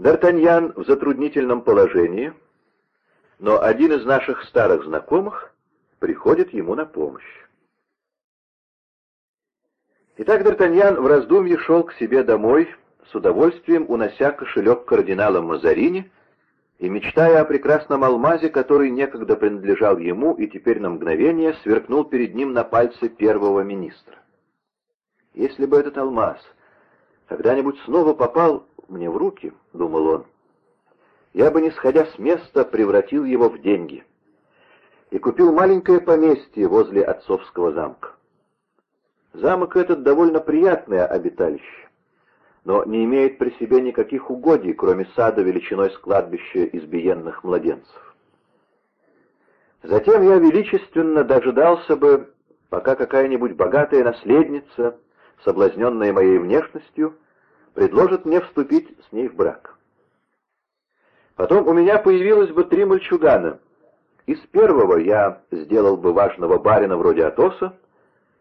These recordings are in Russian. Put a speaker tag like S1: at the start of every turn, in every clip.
S1: Д'Артаньян в затруднительном положении, но один из наших старых знакомых приходит ему на помощь. Итак, Д'Артаньян в раздумье шел к себе домой, с удовольствием унося кошелек кардинала Мазарини и мечтая о прекрасном алмазе, который некогда принадлежал ему и теперь на мгновение сверкнул перед ним на пальце первого министра. Если бы этот алмаз когда-нибудь снова попал мне в руки, — думал он, — я бы, не сходя с места, превратил его в деньги и купил маленькое поместье возле отцовского замка. Замок этот довольно приятное обиталище, но не имеет при себе никаких угодий, кроме сада величиной с кладбища избиенных младенцев. Затем я величественно дожидался бы, пока какая-нибудь богатая наследница, соблазненная моей внешностью, предложит мне вступить с ней в брак. Потом у меня появилось бы три мальчугана. Из первого я сделал бы важного барина вроде Атоса,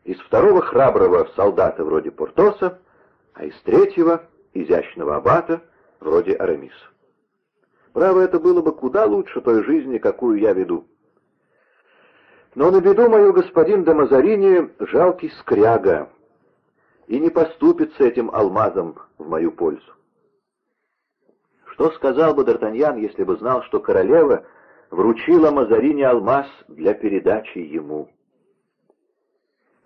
S1: из второго храброго солдата вроде Портоса, а из третьего — изящного аббата, вроде Арамиса. Право, это было бы куда лучше той жизни, какую я веду. Но на беду мою господин де Мазарини жалкий скряга и не поступит с этим алмазом в мою пользу. Что сказал бы Д'Артаньян, если бы знал, что королева вручила Мазарини алмаз для передачи ему?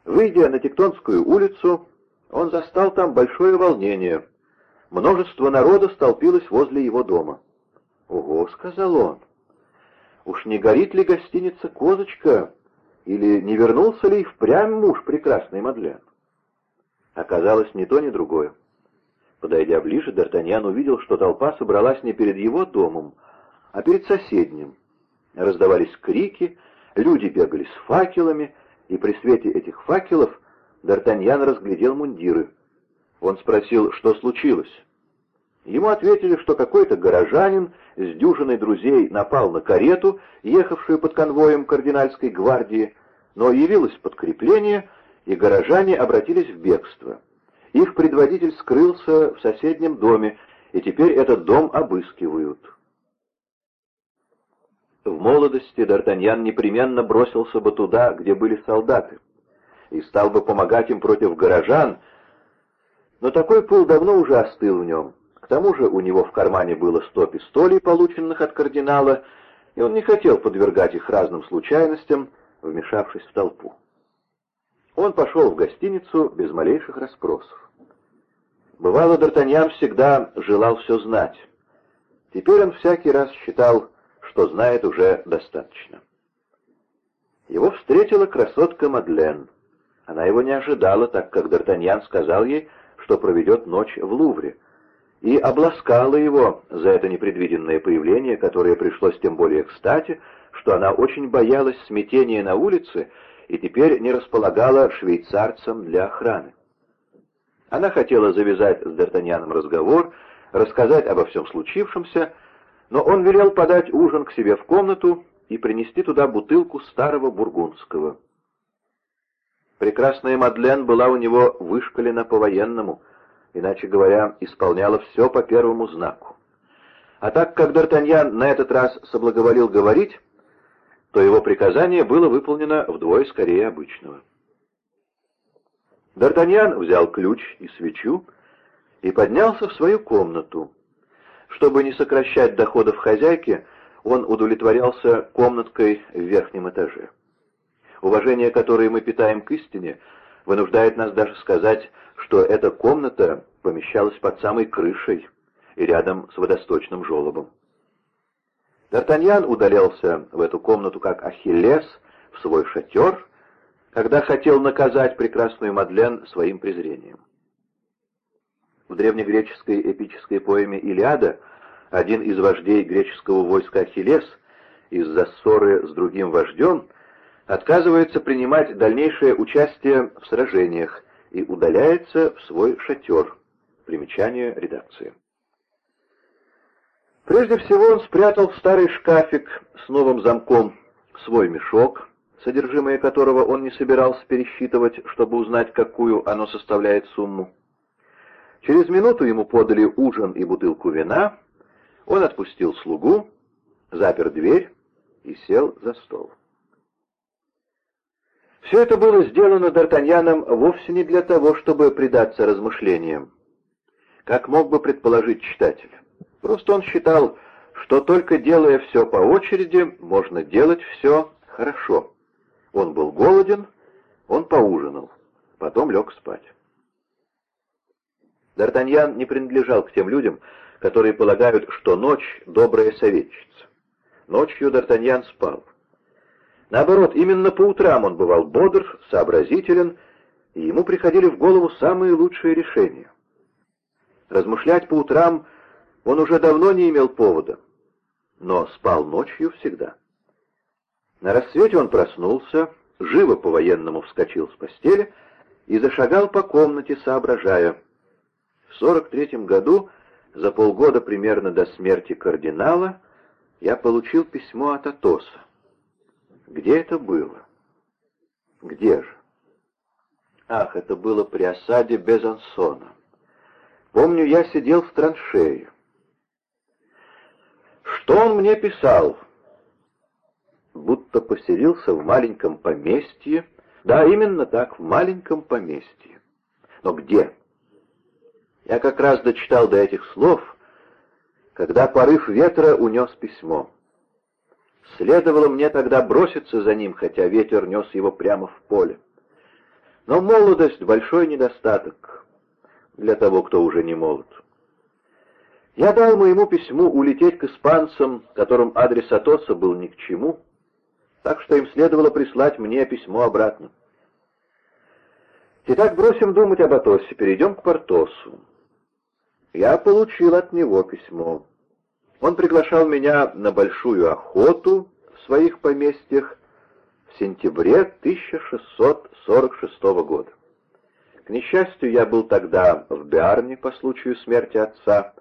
S1: Выйдя на Тектонскую улицу, он застал там большое волнение. Множество народа столпилось возле его дома. «Ого!» — сказал он. «Уж не горит ли гостиница «Козочка» или не вернулся ли впрямь муж прекрасный Мадлен?» Оказалось, ни то, ни другое. Подойдя ближе, Д'Артаньян увидел, что толпа собралась не перед его домом, а перед соседним. Раздавались крики, люди бегали с факелами, и при свете этих факелов Д'Артаньян разглядел мундиры. Он спросил, что случилось. Ему ответили, что какой-то горожанин с дюжиной друзей напал на карету, ехавшую под конвоем кардинальской гвардии, но явилось подкрепление, и горожане обратились в бегство. Их предводитель скрылся в соседнем доме, и теперь этот дом обыскивают. В молодости Д'Артаньян непременно бросился бы туда, где были солдаты и стал бы помогать им против горожан, но такой пыл давно уже остыл в нем. К тому же у него в кармане было сто пистолей, полученных от кардинала, и он не хотел подвергать их разным случайностям, вмешавшись в толпу. Он пошел в гостиницу без малейших расспросов. Бывало, Д'Артаньян всегда желал все знать. Теперь он всякий раз считал, что знает уже достаточно. Его встретила красотка Мадлен. Она его не ожидала, так как Д'Артаньян сказал ей, что проведет ночь в Лувре, и обласкала его за это непредвиденное появление, которое пришлось тем более кстати, что она очень боялась смятения на улице и теперь не располагала швейцарцем для охраны. Она хотела завязать с Д'Артаньяном разговор, рассказать обо всем случившемся, но он велел подать ужин к себе в комнату и принести туда бутылку старого бургундского. Прекрасная Мадлен была у него вышкалена по-военному, иначе говоря, исполняла все по первому знаку. А так как Д'Артаньян на этот раз соблаговолил говорить, то его приказание было выполнено вдвое скорее обычного. Д'Артаньян взял ключ и свечу и поднялся в свою комнату. Чтобы не сокращать доходов хозяйки, он удовлетворялся комнаткой в верхнем этаже. Уважение, которое мы питаем к истине, вынуждает нас даже сказать, что эта комната помещалась под самой крышей и рядом с водосточным желобом. Д'Артаньян удалялся в эту комнату как Ахиллес в свой шатер, когда хотел наказать прекрасную Мадлен своим презрением. В древнегреческой эпической поэме «Илиада» один из вождей греческого войска Ахиллес из-за ссоры с другим вождем отказывается принимать дальнейшее участие в сражениях и удаляется в свой шатер. Примечание редакции. Прежде всего он спрятал в старый шкафик с новым замком свой мешок, содержимое которого он не собирался пересчитывать, чтобы узнать, какую оно составляет сумму. Через минуту ему подали ужин и бутылку вина, Он отпустил слугу, запер дверь и сел за стол. Все это было сделано Д'Артаньяном вовсе не для того, чтобы предаться размышлениям, как мог бы предположить читатель. Просто он считал, что только делая все по очереди, можно делать все хорошо. Он был голоден, он поужинал, потом лег спать. Д'Артаньян не принадлежал к тем людям, которые полагают, что ночь — добрая советчица. Ночью Д'Артаньян спал. Наоборот, именно по утрам он бывал бодр, сообразителен, и ему приходили в голову самые лучшие решения. Размышлять по утрам он уже давно не имел повода, но спал ночью всегда. На рассвете он проснулся, живо по-военному вскочил с постели и зашагал по комнате, соображая. В сорок третьем году, за полгода примерно до смерти кардинала, я получил письмо от Атоса. Где это было? Где же? Ах, это было при осаде Безансона. Помню, я сидел в траншее. Что он мне писал? Будто поселился в маленьком поместье. Да, именно так, в маленьком поместье. Но где? Я как раз дочитал до этих слов, когда порыв ветра унес письмо. Следовало мне тогда броситься за ним, хотя ветер нес его прямо в поле. Но молодость — большой недостаток для того, кто уже не молод. Я дал моему письму улететь к испанцам, которым адрес Атоса был ни к чему, так что им следовало прислать мне письмо обратно. Итак, бросим думать об Атосе, перейдем к Портосу. Я получил от него письмо. Он приглашал меня на большую охоту в своих поместьях в сентябре 1646 года. К несчастью, я был тогда в Биарне по случаю смерти отца,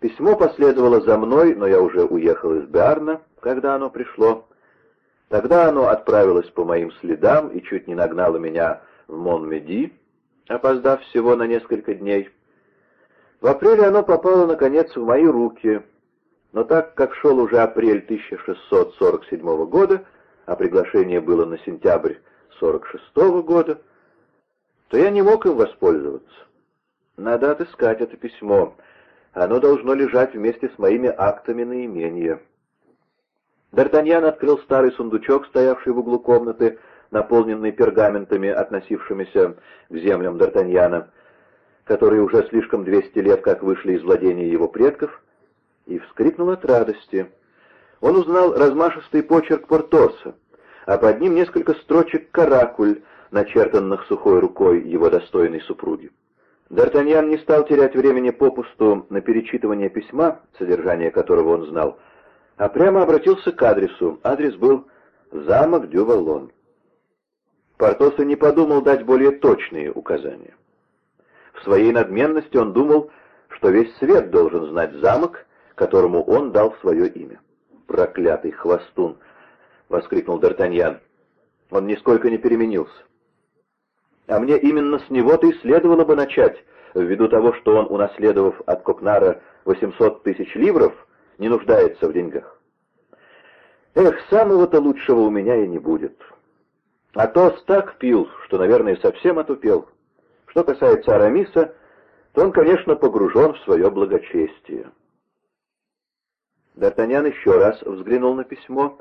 S1: Письмо последовало за мной, но я уже уехал из Биарна, когда оно пришло. Тогда оно отправилось по моим следам и чуть не нагнало меня в Монмеди, опоздав всего на несколько дней. В апреле оно попало, наконец, в мои руки, но так как шел уже апрель 1647 года, а приглашение было на сентябрь 46 года, то я не мог им воспользоваться. Надо отыскать это письмо. Оно должно лежать вместе с моими актами на имение. Д'Артаньян открыл старый сундучок, стоявший в углу комнаты, наполненный пергаментами, относившимися к землям Д'Артаньяна, которые уже слишком двести лет как вышли из владения его предков, и вскрикнул от радости. Он узнал размашистый почерк Портоса, а под ним несколько строчек каракуль, начертанных сухой рукой его достойной супруги. Д'Артаньян не стал терять времени попусту на перечитывание письма, содержание которого он знал, а прямо обратился к адресу. Адрес был «Замок Дювалон». Портос и не подумал дать более точные указания. В своей надменности он думал, что весь свет должен знать замок, которому он дал свое имя. «Проклятый хвостун!» — воскликнул Д'Артаньян. Он нисколько не переменился. А мне именно с него-то и следовало бы начать, ввиду того, что он, унаследовав от Кокнара 800 тысяч ливров, не нуждается в деньгах. Эх, самого-то лучшего у меня и не будет. А Тос так пил, что, наверное, совсем отупел. Что касается Арамиса, то он, конечно, погружен в свое благочестие. Д'Артаньян еще раз взглянул на письмо.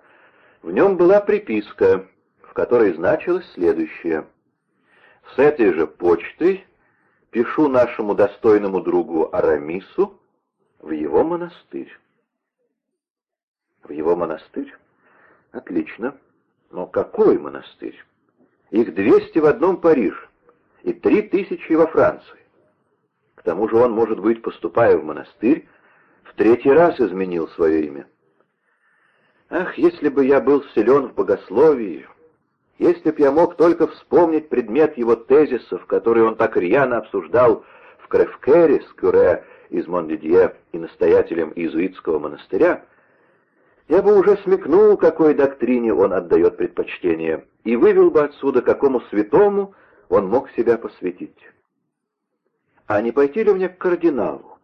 S1: В нем была приписка, в которой значилось следующее — с этой же почтой пишу нашему достойному другу Арамису в его монастырь. В его монастырь? Отлично. Но какой монастырь? Их двести в одном Париж и три тысячи во Франции. К тому же он, может быть, поступая в монастырь, в третий раз изменил свое имя. Ах, если бы я был силен в богословии, если б я мог только вспомнить предмет его тезисов, которые он так рьяно обсуждал в Кревкере с Кюре из Мондидье и настоятелем иезуитского монастыря, я бы уже смекнул, какой доктрине он отдает предпочтение, и вывел бы отсюда, какому святому он мог себя посвятить. А не пойти ли мне к кардиналу?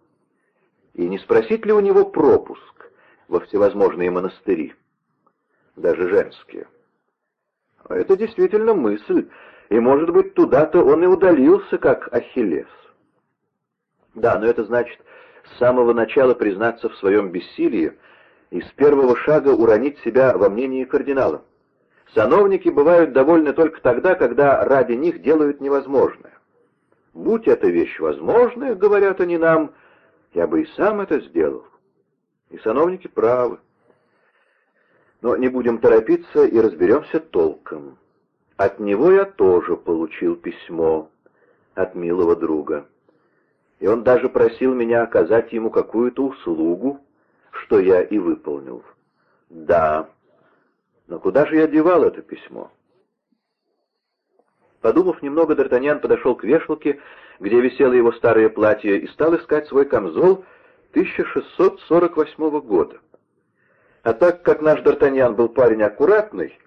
S1: И не спросить ли у него пропуск во всевозможные монастыри, даже женские? Это действительно мысль, и, может быть, туда-то он и удалился, как Ахиллес. Да, но это значит с самого начала признаться в своем бессилии и с первого шага уронить себя во мнении кардинала. Сановники бывают довольны только тогда, когда ради них делают невозможное. Будь эта вещь возможная, говорят они нам, я бы и сам это сделал. И сановники правы. Но не будем торопиться и разберемся толком. От него я тоже получил письмо от милого друга. И он даже просил меня оказать ему какую-то услугу, что я и выполнил. Да, но куда же я девал это письмо? Подумав немного, Д'Артаньян подошел к вешалке, где висело его старое платье, и стал искать свой камзол 1648 года. А так как наш Д'Артаньян был парень аккуратный,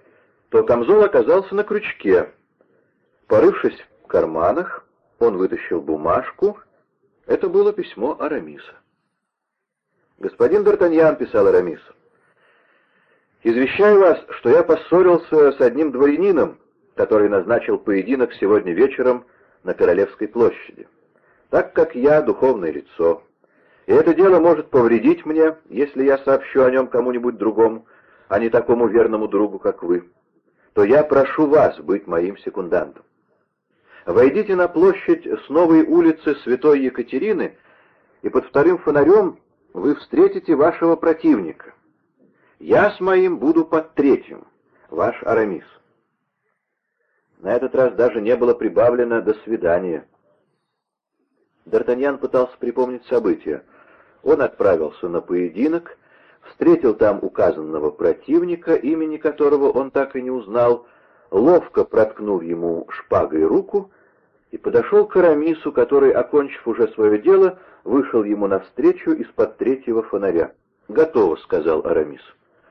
S1: то камзол оказался на крючке. Порывшись в карманах, он вытащил бумажку. Это было письмо Арамиса. «Господин Д'Артаньян», — писал Арамис, — «извещаю вас, что я поссорился с одним дворянином, который назначил поединок сегодня вечером на Королевской площади. Так как я духовное лицо, и это дело может повредить мне, если я сообщу о нем кому-нибудь другому, а не такому верному другу, как вы, то я прошу вас быть моим секундантом. Войдите на площадь с новой улицы Святой Екатерины, и под вторым фонарем вы встретите вашего противника. Я с моим буду под третьим, ваш Арамис. На этот раз даже не было прибавлено «до свидания». Д'Артаньян пытался припомнить события. Он отправился на поединок, встретил там указанного противника, имени которого он так и не узнал, ловко проткнул ему шпагой руку и подошел к Арамису, который, окончив уже свое дело, вышел ему навстречу из-под третьего фонаря. «Готово», — сказал Арамис.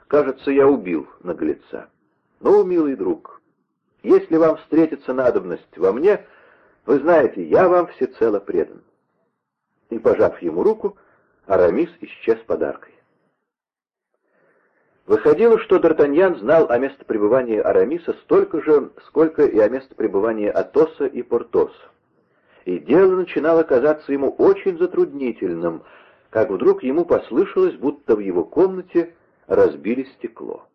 S1: «Кажется, я убил наглеца». «Ну, милый друг, если вам встретится надобность во мне, вы знаете, я вам всецело предан». И, пожав ему руку, Арамис исчез подаркой. Выходило, что Д'Артаньян знал о местопребывании Арамиса столько же, сколько и о местопребывании Атоса и Портоса. И дело начинало казаться ему очень затруднительным, как вдруг ему послышалось, будто в его комнате разбили стекло.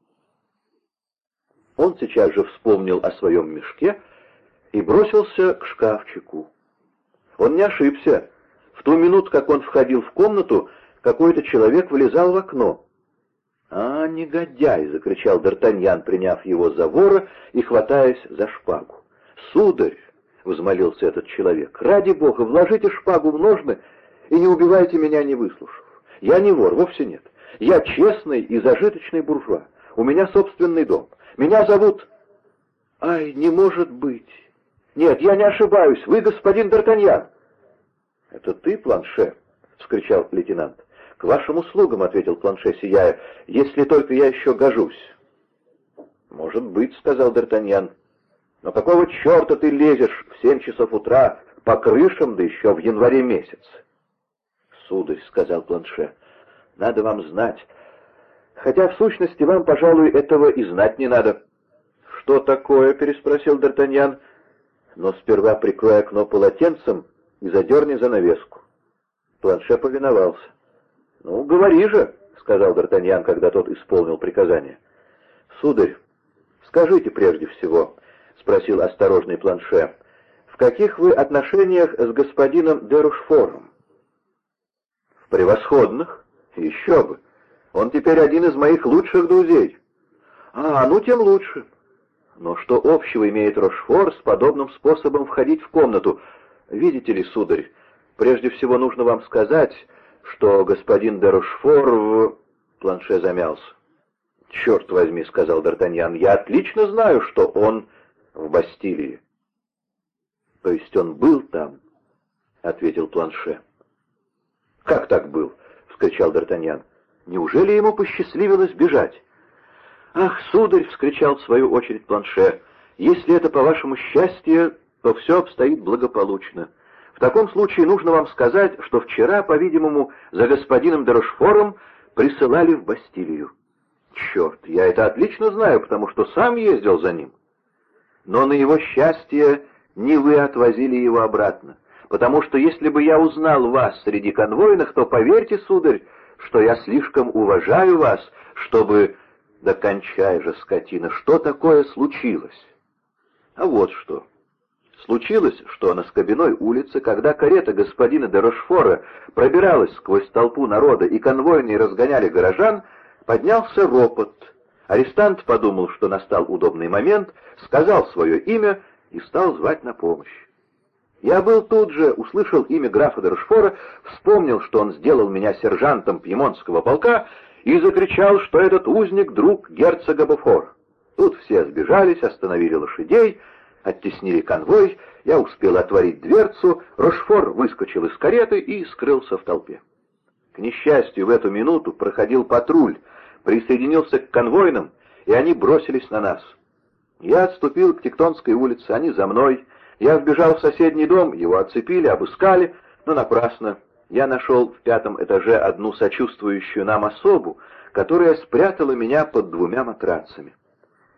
S1: Он сейчас же вспомнил о своем мешке и бросился к шкафчику. Он не ошибся. В ту минуту, как он входил в комнату, какой-то человек вылезал в окно. «А, негодяй!» — закричал Д'Артаньян, приняв его за вора и хватаясь за шпагу. «Сударь!» — взмолился этот человек. «Ради бога, вложите шпагу в ножны и не убивайте меня, не выслушав. Я не вор, вовсе нет. Я честный и зажиточный буржуа. У меня собственный дом. Меня зовут...» «Ай, не может быть! Нет, я не ошибаюсь. Вы господин Д'Артаньян!» «Это ты, планше?» — вскричал лейтенант. «К вашим услугам», — ответил планше, сияя, — «если только я еще гожусь». «Может быть», — сказал Д'Артаньян. «Но какого черта ты лезешь в семь часов утра по крышам, да еще в январе месяце?» «Сударь», — сказал планше, — «надо вам знать. Хотя, в сущности, вам, пожалуй, этого и знать не надо». «Что такое?» — переспросил Д'Артаньян. «Но сперва прикрой окно полотенцем и задерни занавеску». Планше повиновался. «Ну, говори же», — сказал Д'Артаньян, когда тот исполнил приказание. «Сударь, скажите прежде всего», — спросил осторожный Планше, — «в каких вы отношениях с господином де Рушфором?» «В превосходных. Еще бы. Он теперь один из моих лучших друзей». «А, ну тем лучше». «Но что общего имеет Рошфор с подобным способом входить в комнату? Видите ли, сударь, прежде всего нужно вам сказать, что господин де Рошфор в... Планше замялся. «Черт возьми», — сказал Д'Артаньян, — «я отлично знаю, что он в Бастилии». «То есть он был там?» — ответил Планше. «Как так был?» — вскричал Д'Артаньян. «Неужели ему посчастливилось бежать?» «Ах, сударь!» — вскричал в свою очередь Планше. «Если это, по вашему счастью, то все обстоит благополучно. В таком случае нужно вам сказать, что вчера, по-видимому, за господином Дерошфором присылали в Бастилию. Черт, я это отлично знаю, потому что сам ездил за ним. Но на его счастье не вы отвозили его обратно, потому что если бы я узнал вас среди конвойных, то поверьте, сударь, что я слишком уважаю вас, чтобы... Да кончай же, скотина, что такое случилось? А вот что. Случилось, что на Скобяной улице, когда карета господина де Рошфора пробиралась сквозь толпу народа и конвойные разгоняли горожан, поднялся ропот. Арестант подумал, что настал удобный момент, сказал свое имя и стал звать на помощь. Я был тут же, услышал имя графа де Рошфора, вспомнил, что он сделал меня сержантом пьемонтского полка и закричал, что этот узник — друг герцога Буфор. Тут все сбежались, остановили лошадей, оттеснили конвой, я успел отворить дверцу, Рошфор выскочил из кареты и скрылся в толпе. К несчастью, в эту минуту проходил патруль, присоединился к конвойным, и они бросились на нас. Я отступил к Тектонской улице, они за мной. Я вбежал в соседний дом, его оцепили, обыскали, но напрасно. Я нашел в пятом этаже одну сочувствующую нам особу, которая спрятала меня под двумя матрацами.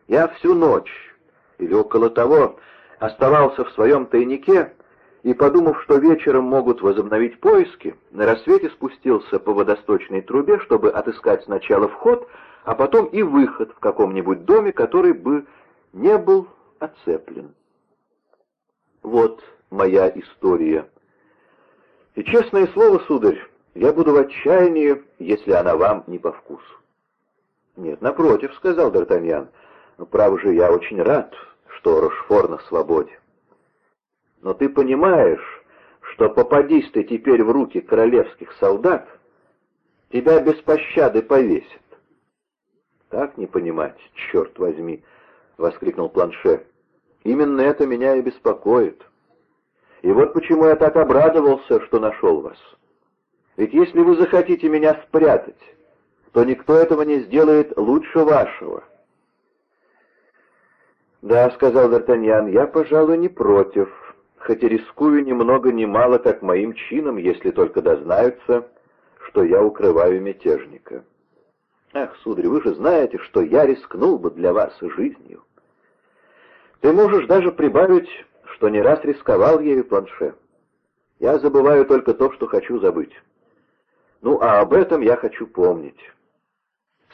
S1: Я всю ночь, или около того, оставался в своем тайнике, и, подумав, что вечером могут возобновить поиски, на рассвете спустился по водосточной трубе, чтобы отыскать сначала вход, а потом и выход в каком-нибудь доме, который бы не был оцеплен. Вот моя история. И, честное слово, сударь, я буду в отчаянии, если она вам не по вкусу. «Нет, напротив», — сказал Д'Артаньян, — «право же, я очень рад, что Рошфор на свободе. Но ты понимаешь, что попадись ты теперь в руки королевских солдат, тебя без пощады повесят. Так не понимать, черт возьми, — воскликнул Планше. Именно это меня и беспокоит. И вот почему я так обрадовался, что нашел вас. Ведь если вы захотите меня спрятать, то никто этого не сделает лучше вашего. «Да», — сказал Д'Артаньян, — «я, пожалуй, не против, хоть и рискую ни много ни мало, как моим чином, если только дознаются, что я укрываю мятежника. Ах, сударь, вы же знаете, что я рискнул бы для вас жизнью. Ты можешь даже прибавить, что не раз рисковал ею планше. Я забываю только то, что хочу забыть. Ну, а об этом я хочу помнить.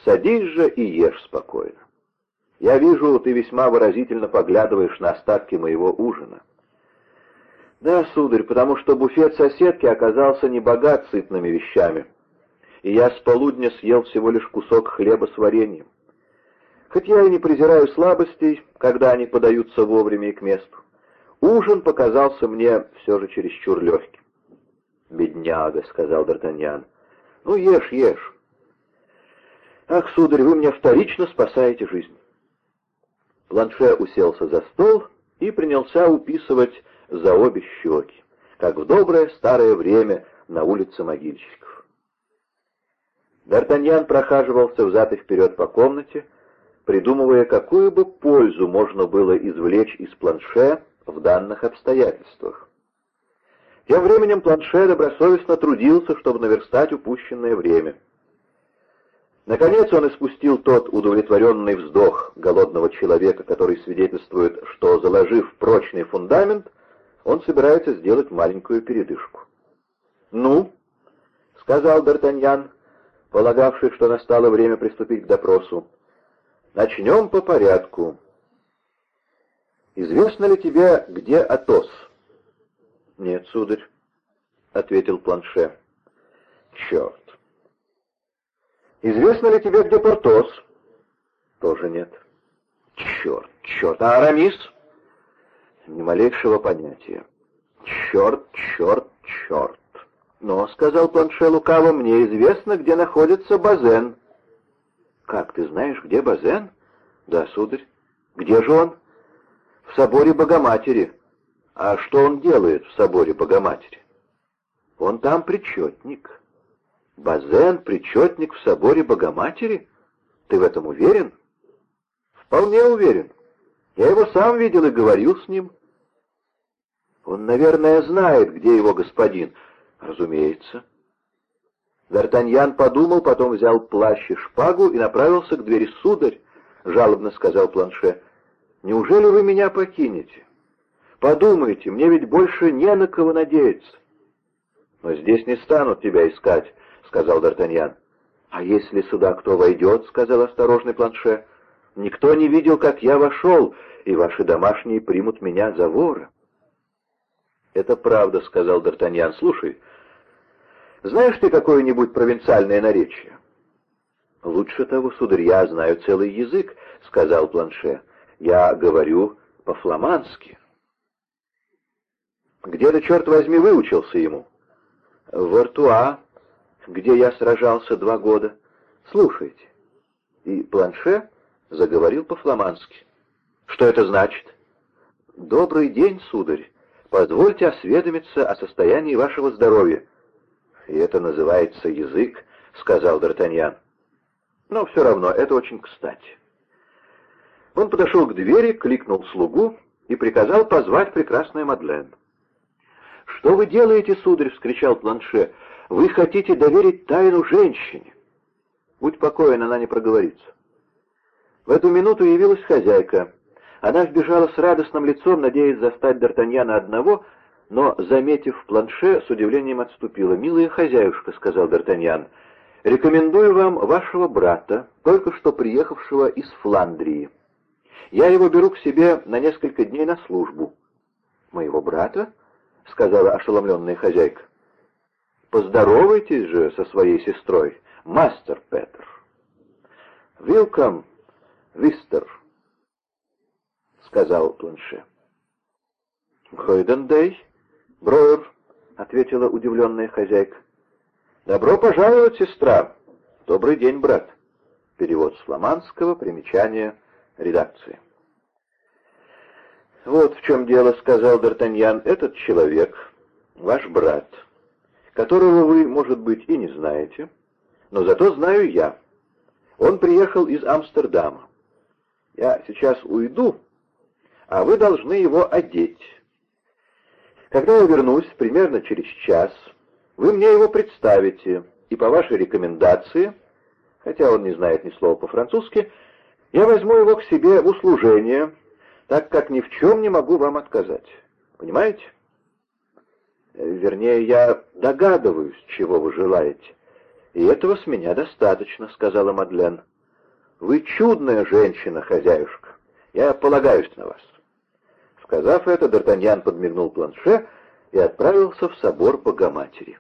S1: Садись же и ешь спокойно. Я вижу, ты весьма выразительно поглядываешь на остатки моего ужина. Да, сударь, потому что буфет соседки оказался не богат сытными вещами, и я с полудня съел всего лишь кусок хлеба с вареньем. Хоть я и не презираю слабостей, когда они подаются вовремя и к месту, ужин показался мне все же чересчур легким. «Бедняга», — сказал Д'Артаньян, — «ну ешь, ешь». «Ах, сударь, вы мне вторично спасаете жизнь». Планше уселся за стол и принялся уписывать за обе щеки, как в доброе старое время на улице могильщиков. Д'Артаньян прохаживался взад и вперед по комнате, придумывая, какую бы пользу можно было извлечь из планше в данных обстоятельствах. Тем временем планше добросовестно трудился, чтобы наверстать упущенное время. Наконец он испустил тот удовлетворенный вздох голодного человека, который свидетельствует, что, заложив прочный фундамент, он собирается сделать маленькую передышку. «Ну?» — сказал Д'Артаньян, полагавший, что настало время приступить к допросу. «Начнем по порядку. Известно ли тебе, где Атос?» «Нет, сударь», — ответил Планше. «Черт! Известно ли тебе, где Портос?» «Тоже нет». «Черт, черт! А Арамис?» Ни малейшего понятия. «Черт, черт, черт!» «Но, — сказал Планше лукаво, — мне известно, где находится Базен». «Как, ты знаешь, где Базен?» «Да, сударь». «Где же он?» «В соборе Богоматери». «А что он делает в соборе Богоматери?» «Он там причетник». «Базен — причетник в соборе Богоматери? Ты в этом уверен?» «Вполне уверен. Я его сам видел и говорил с ним». Он, наверное, знает, где его господин. Разумеется. Д'Артаньян подумал, потом взял плащ и шпагу и направился к двери. «Сударь», — жалобно сказал Планше, — «неужели вы меня покинете? Подумайте, мне ведь больше не на кого надеяться». «Но здесь не станут тебя искать», — сказал Д'Артаньян. «А если сюда кто войдет?» — сказал осторожный Планше. «Никто не видел, как я вошел, и ваши домашние примут меня за вора». «Это правда», — сказал Д'Артаньян. «Слушай, знаешь ты какое-нибудь провинциальное наречие?» «Лучше того, сударь, я знаю целый язык», — сказал Планше. «Я говорю по-фламандски». «Где ты, черт возьми, выучился ему?» «В Артуа, где я сражался два года. Слушайте». И Планше заговорил по-фламандски. «Что это значит?» «Добрый день, сударь. Позвольте осведомиться о состоянии вашего здоровья». «И это называется язык», — сказал Д'Артаньян. «Но все равно, это очень кстати». Он подошел к двери, кликнул слугу и приказал позвать прекрасную Мадлен. «Что вы делаете, сударь?» — вскричал Планше. «Вы хотите доверить тайну женщине?» «Будь покоен, она не проговорится». В эту минуту явилась хозяйка. Она вбежала с радостным лицом, надеясь застать Д'Артаньяна одного, но, заметив планше, с удивлением отступила. «Милая хозяюшка», — сказал Д'Артаньян, — «рекомендую вам вашего брата, только что приехавшего из Фландрии. Я его беру к себе на несколько дней на службу». «Моего брата?» — сказала ошеломленная хозяйка. «Поздоровайтесь же со своей сестрой, мастер Петр». «Вилкам, вистер», — сказал Планше. «Хойдендей, Броер», — ответила удивленная хозяйка. «Добро пожаловать, сестра!» «Добрый день, брат!» Перевод с фламандского, примечание редакции. «Вот в чем дело», — сказал Д'Артаньян. «Этот человек, ваш брат, которого вы, может быть, и не знаете, но зато знаю я. Он приехал из Амстердама. Я сейчас уйду, а вы должны его одеть. Когда я вернусь, примерно через час, вы мне его представите, и по вашей рекомендации, хотя он не знает ни слова по-французски, я возьму его к себе в услужение, так как ни в чем не могу вам отказать. Понимаете? Вернее, я догадываюсь, чего вы желаете. И этого с меня достаточно, сказала Мадлен. Вы чудная женщина, хозяюшка. Я полагаюсь на вас. Сказав это, Д'Артаньян подмигнул планше и отправился в собор Богоматери.